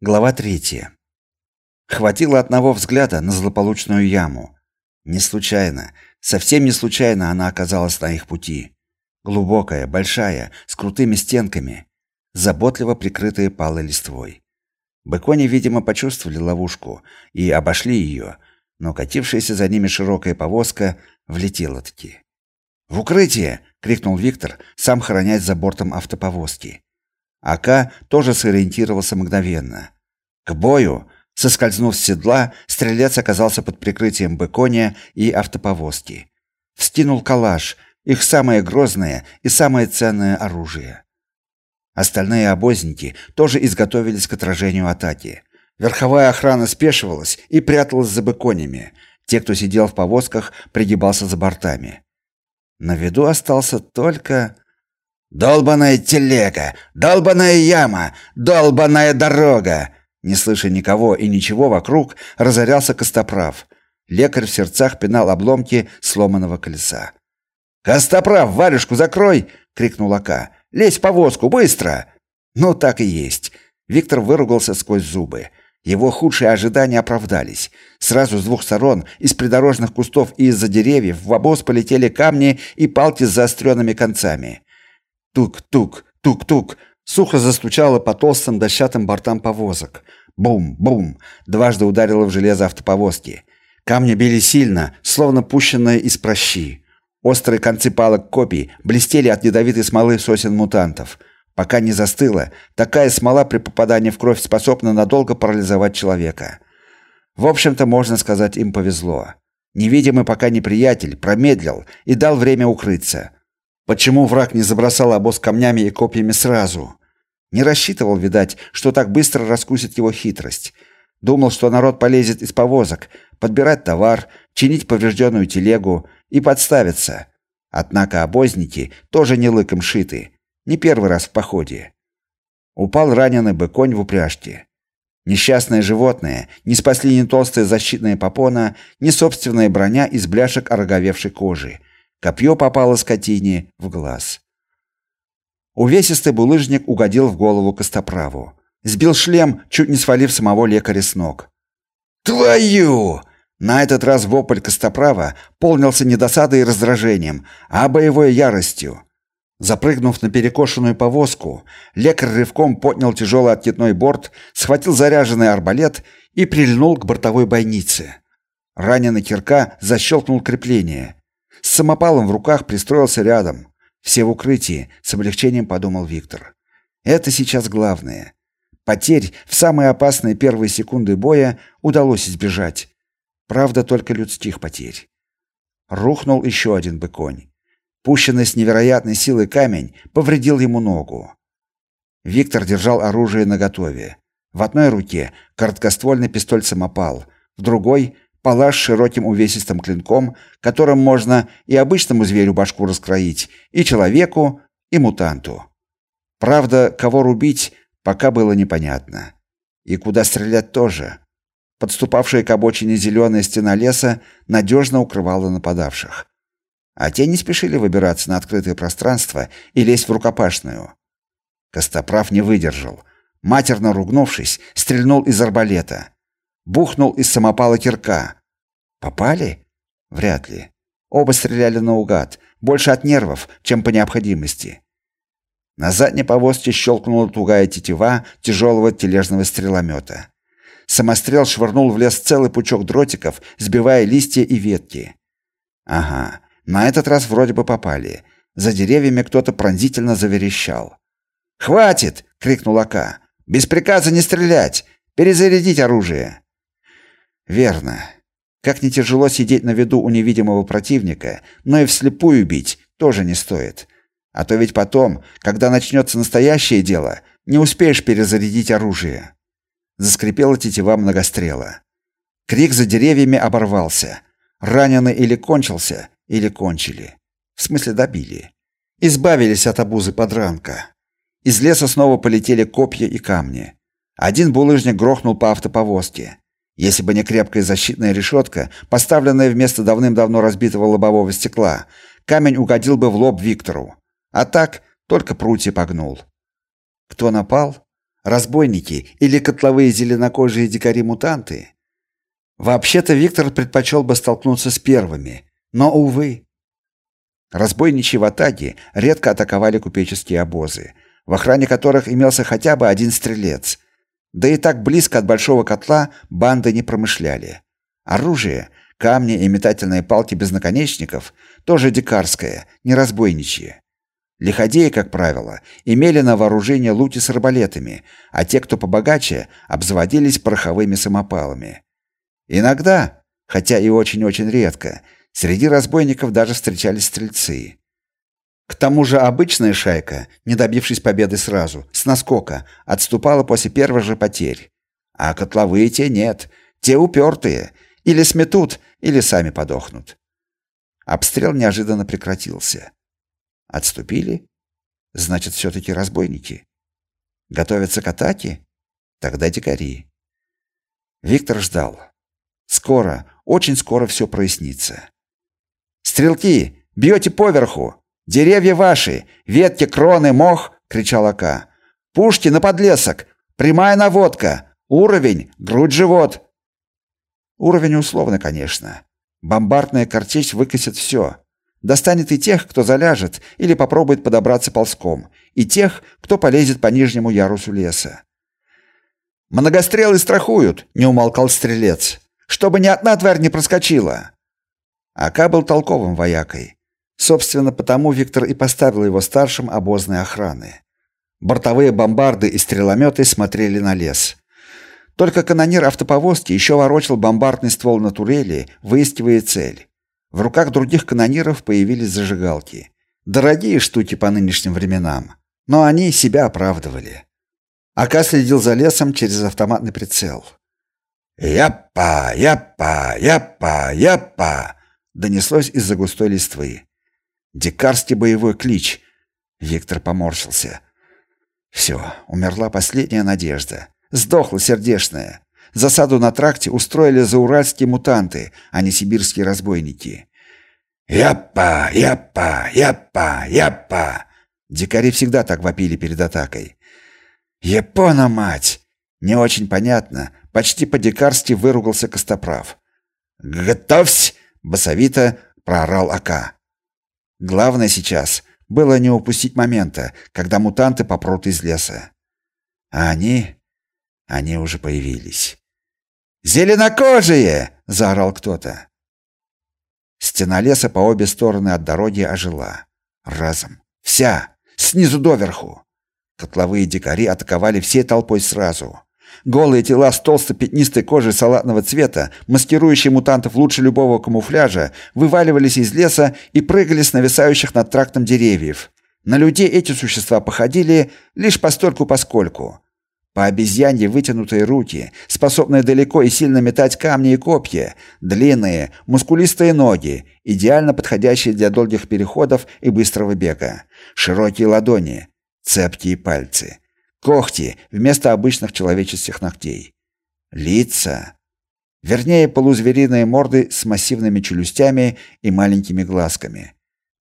Глава третья. Хватило одного взгляда на злополучную яму. Не случайно, совсем не случайно она оказалась на их пути. Глубокая, большая, с крутыми стенками, заботливо прикрытая палой листвой. Быкони, видимо, почувствовали ловушку и обошли ее, но катившаяся за ними широкая повозка влетела-таки. «В укрытие!» — крикнул Виктор, сам хоронясь за бортом автоповозки. Ака тоже сориентировался мгновенно. К бою, соскользнув с седла, стрелец оказался под прикрытием быкония и автоповозки. Вскинул калаш, их самое грозное и самое ценное оружие. Остальные обозники тоже изготовились к отражению атаки. Верховая охрана спешивалась и пряталась за быконями. Те, кто сидел в повозках, пригибался за бортами. На виду остался только Долбаная телега, долбаная яма, долбаная дорога. Не слыша никого и ничего вокруг, разорялся Костоправ. Лекарь в сердцах пинал обломки сломанного колеса. Костоправ, варежку закрой, крикнул Ака. Лезь в повозку, быстро. Ну так и есть. Виктор выругался сквозь зубы. Его худшие ожидания оправдались. Сразу с двух сторон, из придорожных кустов и из-за деревьев, в обоз полетели камни и палки с заостренными концами. Тук-тук, тук-тук. Сухо застучало по толстым дощатым бортам повозок. Бум-бум. Дважды ударило в железо автоповозки. Камни били сильно, словно пущенные из прощи. Острые концы палок копий блестели от ядовитой смолы сосен мутантов. Пока не застыла, такая смола при попадании в кровь способна надолго парализовать человека. В общем-то, можно сказать, им повезло. Невидимый пока неприятель промедлил и дал время укрыться. Почему враг не забросал обоз камнями и копьями сразу? Не рассчитывал, видать, что так быстро раскусит его хитрость. Думал, что народ полезет из повозок, подбирать товар, чинить поврежденную телегу и подставиться. Однако обозники тоже не лыком шиты. Не первый раз в походе. Упал раненый быконь в упряжке. Несчастное животное не спасли ни толстая защитная попона, ни собственная броня из бляшек ороговевшей кожи. Копье попало скотине в глаз. Увесистый булыжник угодил в голову Костоправу. Сбил шлем, чуть не свалив самого лекаря с ног. «Твою!» На этот раз вопль Костоправа полнился не досадой и раздражением, а боевой яростью. Запрыгнув на перекошенную повозку, лекарь рывком поднял тяжелый откидной борт, схватил заряженный арбалет и прильнул к бортовой бойнице. Раненый кирка защелкнул крепление. С самопалом в руках пристроился рядом. Все в укрытии, с облегчением подумал Виктор. Это сейчас главное. Потерь в самые опасные первые секунды боя удалось избежать. Правда, только людских потерь. Рухнул еще один быконь. Пущенный с невероятной силой камень повредил ему ногу. Виктор держал оружие наготове. В одной руке короткоствольный пистоль-самопал, в другой палаш широким увесистым клинком, которым можно и обычному зверю башку раскроить, и человеку, и мутанту. Правда, кого рубить, пока было непонятно. И куда стрелять тоже. Подступавшая к обочине зеленая стена леса надежно укрывала нападавших. А те не спешили выбираться на открытое пространство и лезть в рукопашную. Костоправ не выдержал. Матерно ругнувшись, стрельнул из арбалета бухнул из самопала кирка. Попали? Вряд ли. Оба стреляли наугад, больше от нервов, чем по необходимости. На задней повозке щелкнула тугая тетива тяжелого тележного стреломета. Самострел швырнул в лес целый пучок дротиков, сбивая листья и ветки. Ага, на этот раз вроде бы попали. За деревьями кто-то пронзительно заверещал. "Хватит!" крикнул Ака. "Без приказа не стрелять! Перезарядить оружие!" Верно. Как не тяжело сидеть на виду у невидимого противника, но и вслепую бить тоже не стоит. А то ведь потом, когда начнется настоящее дело, не успеешь перезарядить оружие. Заскрипела тетива многострела. Крик за деревьями оборвался. Раненый или кончился, или кончили. В смысле добили. Избавились от обузы подранка. Из леса снова полетели копья и камни. Один булыжник грохнул по автоповозке. Если бы не крепкая защитная решетка, поставленная вместо давным-давно разбитого лобового стекла, камень угодил бы в лоб Виктору. А так только прутья погнул. Кто напал? Разбойники или котловые зеленокожие дикари-мутанты? Вообще-то Виктор предпочел бы столкнуться с первыми, но, увы. Разбойничьи ватаги редко атаковали купеческие обозы, в охране которых имелся хотя бы один стрелец. Да и так близко от большого котла банды не промышляли. Оружие, камни и метательные палки без наконечников тоже дикарское, не разбойничье. Лиходеи, как правило, имели на вооружении луки с арбалетами, а те, кто побогаче, обзаводились пороховыми самопалами. Иногда, хотя и очень-очень редко, среди разбойников даже встречались стрельцы. К тому же обычная шайка, не добившись победы сразу, с наскока, отступала после первых же потерь. А котловые те нет, те упертые, или сметут, или сами подохнут. Обстрел неожиданно прекратился. Отступили? Значит, все-таки разбойники. Готовятся к атаке? Тогда дикари. Виктор ждал. Скоро, очень скоро все прояснится. «Стрелки, бьете поверху! Деревья ваши, ветки, кроны, мох!» — кричал Ака. «Пушки на подлесок! Прямая наводка! Уровень, грудь, живот!» Уровень условно, конечно. Бомбардная картечь выкосит все. Достанет и тех, кто заляжет или попробует подобраться ползком, и тех, кто полезет по нижнему ярусу леса. «Многострелы страхуют!» — не умолкал стрелец чтобы ни одна тварь не проскочила. Ака был толковым воякой. Собственно, потому Виктор и поставил его старшим обозной охраны. Бортовые бомбарды и стрелометы смотрели на лес. Только канонир автоповозки еще ворочал бомбардный ствол на турели, выискивая цель. В руках других канониров появились зажигалки. Дорогие штуки по нынешним временам, но они себя оправдывали. Ака следил за лесом через автоматный прицел. «Япа! Япа! Япа! Япа!» донеслось из-за густой листвы. Дикарский боевой клич. Виктор поморщился. Все, умерла последняя надежда. Сдохла сердечная. Засаду на тракте устроили зауральские мутанты, а не сибирские разбойники. «Япа! Япа! Япа! Япа!» Дикари всегда так вопили перед атакой. «Япона, мать!» Не очень понятно, почти по-дикарски выругался Костоправ. «Готовься!» — басовито проорал Ака. Главное сейчас было не упустить момента, когда мутанты попрут из леса. А они... они уже появились. «Зеленокожие!» — заорал кто-то. Стена леса по обе стороны от дороги ожила. Разом. Вся. Снизу доверху. Котловые дикари атаковали всей толпой сразу. Голые тела с толстой пятнистой кожей салатного цвета, маскирующие мутантов лучше любого камуфляжа, вываливались из леса и прыгали с нависающих над трактом деревьев. На людей эти существа походили лишь постольку-поскольку. По обезьянье вытянутые руки, способные далеко и сильно метать камни и копья, длинные, мускулистые ноги, идеально подходящие для долгих переходов и быстрого бега, широкие ладони, цепкие пальцы. Когти вместо обычных человеческих ногтей. Лица. Вернее, полузвериные морды с массивными челюстями и маленькими глазками.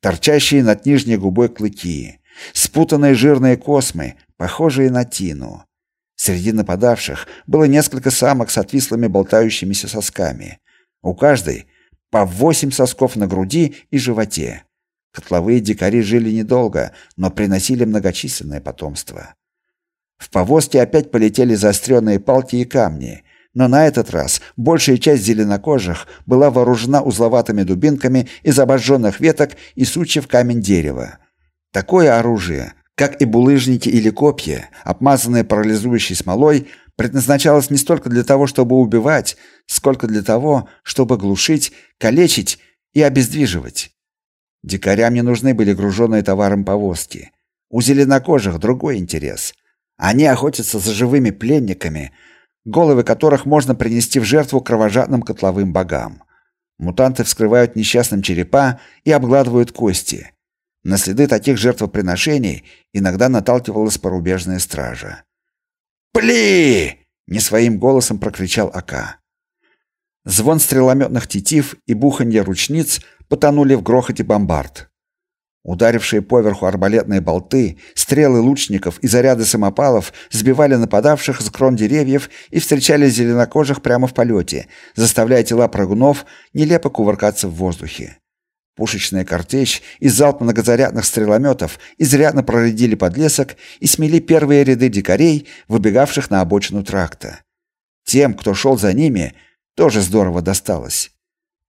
Торчащие над нижней губой клыки. Спутанные жирные космы, похожие на тину. Среди нападавших было несколько самок с отвислыми болтающимися сосками. У каждой по восемь сосков на груди и животе. Котловые дикари жили недолго, но приносили многочисленное потомство. В повозке опять полетели заостренные палки и камни, но на этот раз большая часть зеленокожих была вооружена узловатыми дубинками из обожженных веток и сучьев камень дерева. Такое оружие, как и булыжники или копья, обмазанные парализующей смолой, предназначалось не столько для того, чтобы убивать, сколько для того, чтобы глушить, калечить и обездвиживать. Дикарям не нужны были груженные товаром повозки. У зеленокожих другой интерес. Они охотятся за живыми пленниками, головы которых можно принести в жертву кровожадным котловым богам. Мутанты вскрывают несчастным черепа и обгладывают кости. На следы таких жертвоприношений иногда наталкивалась порубежная стража. «Пли!» — не своим голосом прокричал Ака. Звон стрелометных тетив и буханье ручниц потонули в грохоте бомбард. Ударившие поверху арбалетные болты, стрелы лучников и заряды самопалов сбивали нападавших с крон деревьев и встречали зеленокожих прямо в полете, заставляя тела прыгунов нелепо кувыркаться в воздухе. Пушечная картечь и залп многозарядных стрелометов изрядно проредили подлесок и смели первые ряды дикарей, выбегавших на обочину тракта. Тем, кто шел за ними, тоже здорово досталось.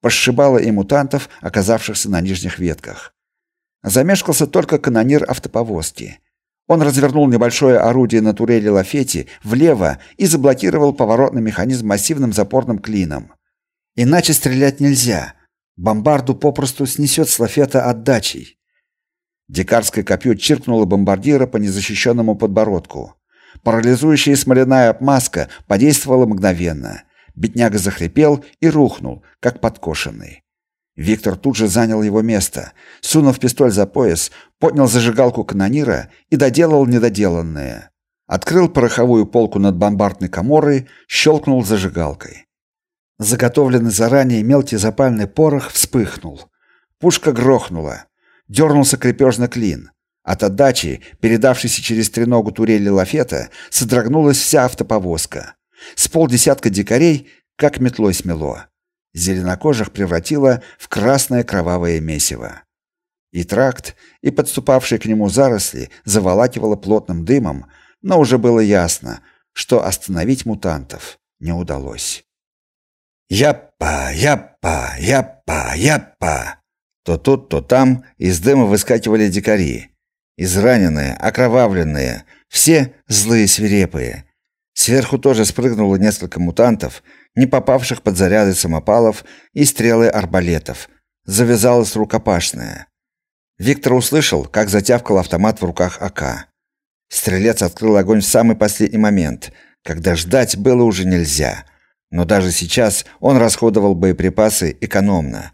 Пошибало и мутантов, оказавшихся на нижних ветках. Замешкался только канонир автоповозки. Он развернул небольшое орудие на турели Лафети влево и заблокировал поворотный механизм массивным запорным клином. Иначе стрелять нельзя. Бомбарду попросту снесет с Лафета отдачей. Дикарское копье чиркнуло бомбардира по незащищенному подбородку. Парализующая смоляная обмазка подействовала мгновенно. Бедняга захрипел и рухнул, как подкошенный. Виктор тут же занял его место, сунув пистоль за пояс, поднял зажигалку канонира и доделал недоделанное. Открыл пороховую полку над бомбардной каморой, щелкнул зажигалкой. Заготовленный заранее мелкий запальный порох вспыхнул. Пушка грохнула. Дернулся крепежный клин. От отдачи, передавшейся через треногу турели лафета, содрогнулась вся автоповозка. С полдесятка дикарей как метлой смело зеленокожих превратило в красное кровавое месиво. И тракт, и подступавшие к нему заросли заволакивало плотным дымом, но уже было ясно, что остановить мутантов не удалось. «Яппа! Яппа! Яппа! Яппа!» То тут, то там из дыма выскакивали дикари. Израненные, окровавленные, все злые свирепые. Сверху тоже спрыгнуло несколько мутантов — не попавших под заряды самопалов и стрелы арбалетов. Завязалась рукопашная. Виктор услышал, как затявкал автомат в руках АК. Стрелец открыл огонь в самый последний момент, когда ждать было уже нельзя. Но даже сейчас он расходовал боеприпасы экономно.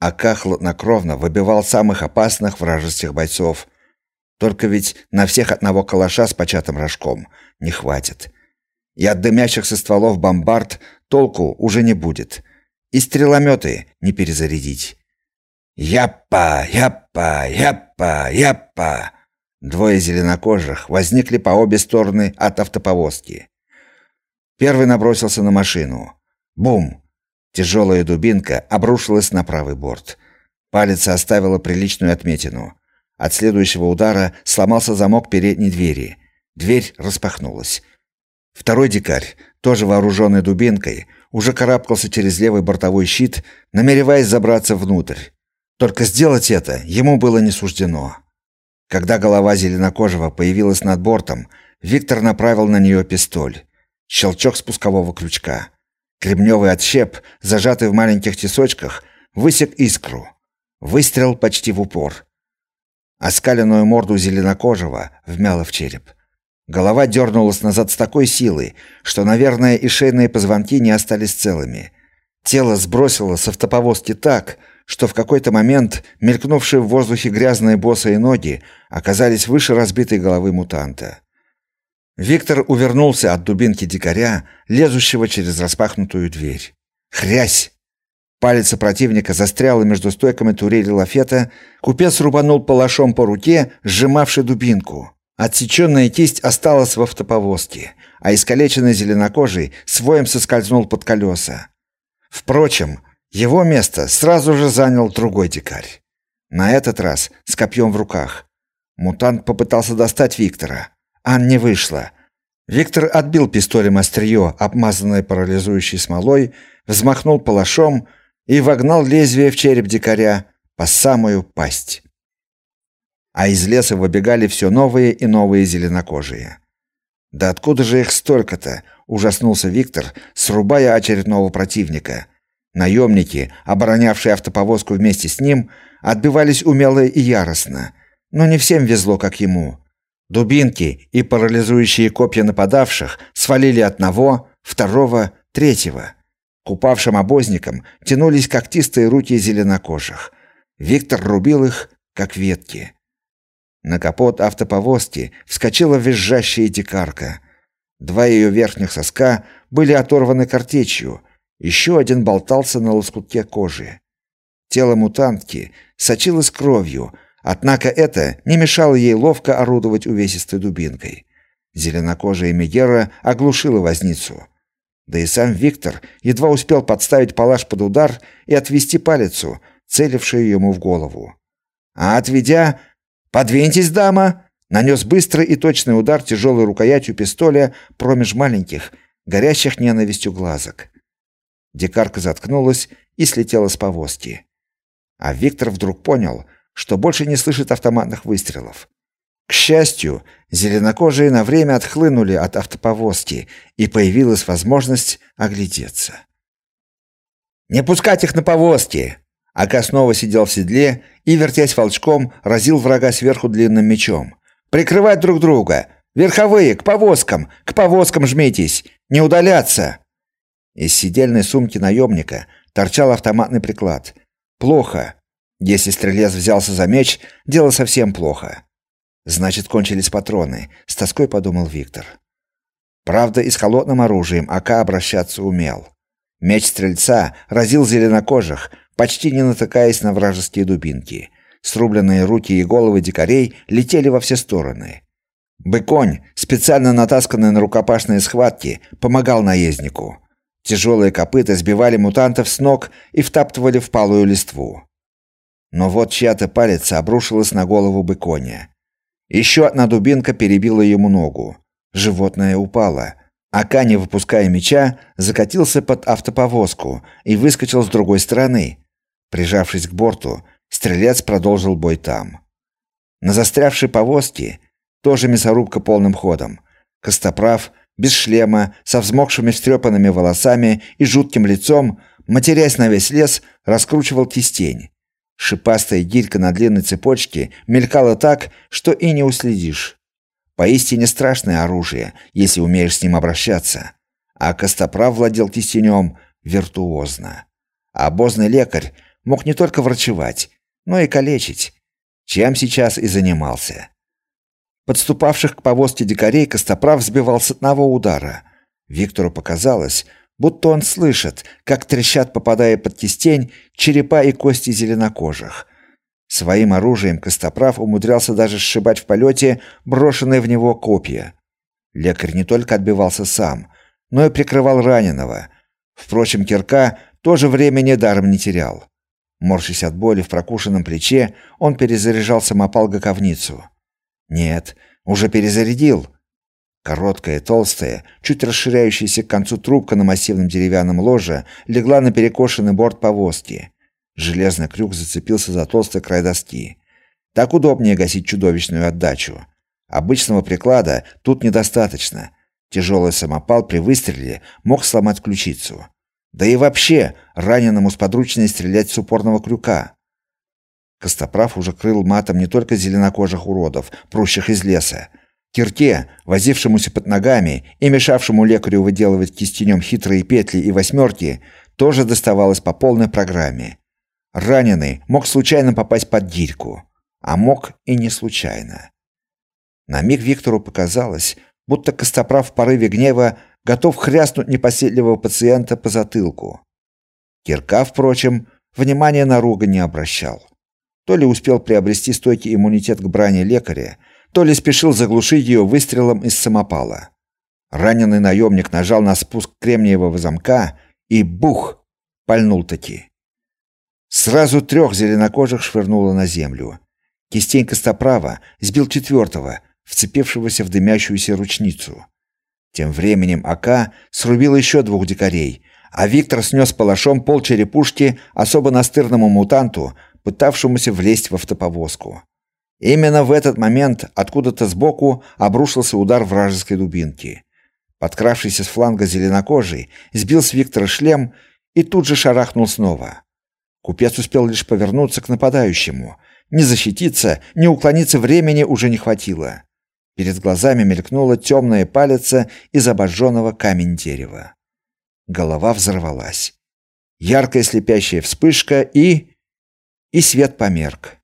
АК хладнокровно выбивал самых опасных вражеских бойцов. Только ведь на всех одного калаша с початым рожком не хватит и от дымящихся стволов бомбард толку уже не будет. И стрелометы не перезарядить. «Яппа! Яппа! Яппа! Яппа!» Двое зеленокожих возникли по обе стороны от автоповозки. Первый набросился на машину. Бум! Тяжелая дубинка обрушилась на правый борт. Палец оставила приличную отметину. От следующего удара сломался замок передней двери. Дверь распахнулась. Второй дикарь, тоже вооруженный дубинкой, уже карабкался через левый бортовой щит, намереваясь забраться внутрь. Только сделать это ему было не суждено. Когда голова зеленокожего появилась над бортом, Виктор направил на нее пистоль. Щелчок спускового крючка. Кремневый отщеп, зажатый в маленьких тесочках, высек искру. Выстрел почти в упор. Оскаленную морду зеленокожего вмяло в череп. Голова дернулась назад с такой силой, что, наверное, и шейные позвонки не остались целыми. Тело сбросило с автоповозки так, что в какой-то момент мелькнувшие в воздухе грязные босые ноги оказались выше разбитой головы мутанта. Виктор увернулся от дубинки дикаря, лезущего через распахнутую дверь. Хрясь! Палец противника застрял между стойками турели лафета, купец рубанул палашом по руке, сжимавшей дубинку. Отсеченная кисть осталась в автоповозке, а искалеченный зеленокожий своим соскользнул под колеса. Впрочем, его место сразу же занял другой дикарь. На этот раз с копьем в руках. Мутант попытался достать Виктора. Ан не вышло. Виктор отбил пистолем острие, обмазанное парализующей смолой, взмахнул палашом и вогнал лезвие в череп дикаря по самую пасть а из леса выбегали все новые и новые зеленокожие. Да откуда же их столько-то? ужаснулся Виктор, срубая очередного противника. Наемники, оборонявшие автоповозку вместе с ним, отбивались умело и яростно, но не всем везло, как ему. Дубинки и парализующие копья нападавших свалили одного, второго, третьего. К упавшим обозникам тянулись когтистые руки зеленокожих. Виктор рубил их, как ветки. На капот автоповозки вскочила визжащая дикарка. Два ее верхних соска были оторваны картечью, еще один болтался на лоскутке кожи. Тело мутантки сочилось кровью, Однако это не мешало ей ловко орудовать увесистой дубинкой. Зеленокожая Мегера оглушила возницу. Да и сам Виктор едва успел подставить палаш под удар и отвести палицу, целившую ему в голову. А отведя «Подвиньтесь, дама!» нанес быстрый и точный удар тяжелой рукоятью пистоля промеж маленьких, горящих ненавистью глазок. Дикарка заткнулась и слетела с повозки. А Виктор вдруг понял, что больше не слышит автоматных выстрелов. К счастью, зеленокожие на время отхлынули от автоповозки, и появилась возможность оглядеться. «Не пускать их на повозки!» Ака снова сидел в седле и, вертясь волчком, разил врага сверху длинным мечом. «Прикрывать друг друга! Верховые, к повозкам! К повозкам жмитесь! Не удаляться!» Из сидельной сумки наемника торчал автоматный приклад. Плохо. Если стрелец взялся за меч, дело совсем плохо. Значит, кончились патроны, с тоской подумал Виктор. Правда, и с холодным оружием АК обращаться умел. Меч стрельца разил зеленокожих, почти не натыкаясь на вражеские дубинки. Срубленные руки и головы дикарей летели во все стороны. Быконь, специально натасканный на рукопашные схватки, помогал наезднику. Тяжелые копыта сбивали мутантов с ног и втаптывали в палую листву. Но вот чья-то палец обрушилась на голову быконя. Еще одна дубинка перебила ему ногу. Животное упало. Ака, не выпуская меча, закатился под автоповозку и выскочил с другой стороны. Прижавшись к борту, стрелец продолжил бой там. На застрявшей повозке тоже мясорубка полным ходом. Костоправ без шлема, со взмокшими встрепанными волосами и жутким лицом, матерясь на весь лес, раскручивал кистень. Шипастая гирька на длинной цепочке мелькала так, что и не уследишь. Поистине страшное оружие, если умеешь с ним обращаться. А Костоправ владел кистенем виртуозно. А обозный лекарь мог не только врачевать, но и калечить, чем сейчас и занимался. Подступавших к повозке дикарей Костоправ сбивал с одного удара. Виктору показалось, будто он слышит, как трещат, попадая под кистень, черепа и кости зеленокожих. Своим оружием Костоправ умудрялся даже сшибать в полете брошенные в него копья. Лекарь не только отбивался сам, но и прикрывал раненого. Впрочем, кирка тоже времени даром не терял. Морщась от боли в прокушенном плече, он перезаряжал самопал гаковницу. Нет, уже перезарядил. Короткая, толстая, чуть расширяющаяся к концу трубка на массивном деревянном ложе легла на перекошенный борт повозки. Железный крюк зацепился за толстый край доски. Так удобнее гасить чудовищную отдачу. Обычного приклада тут недостаточно. Тяжелый самопал при выстреле мог сломать ключицу. Да и вообще, раненому сподручнее стрелять с упорного крюка. Костоправ уже крыл матом не только зеленокожих уродов, прущих из леса. Кирке, возившемуся под ногами и мешавшему лекарю выделывать кистенем хитрые петли и восьмерки, тоже доставалось по полной программе. Раненый мог случайно попасть под гирьку, а мог и не случайно. На миг Виктору показалось, будто Костоправ в порыве гнева готов хряснуть непоседливого пациента по затылку. Кирка, впрочем, внимания на ругань не обращал. То ли успел приобрести стойкий иммунитет к брани лекаря, то ли спешил заглушить ее выстрелом из самопала. Раненый наемник нажал на спуск кремниевого замка и бух, пальнул таки. Сразу трех зеленокожих швырнуло на землю. Кистень Костоправа сбил четвертого, вцепившегося в дымящуюся ручницу. Тем временем АК срубил еще двух дикарей, а Виктор снес палашом пол черепушки особо настырному мутанту, пытавшемуся влезть в автоповозку. Именно в этот момент откуда-то сбоку обрушился удар вражеской дубинки. Подкравшийся с фланга зеленокожий сбил с Виктора шлем и тут же шарахнул снова. Купец успел лишь повернуться к нападающему. Ни защититься, ни уклониться времени уже не хватило. Перед глазами мелькнула темная палица из обожженного камень дерева. Голова взорвалась. Яркая слепящая вспышка и и свет померк.